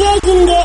yeah, yeah.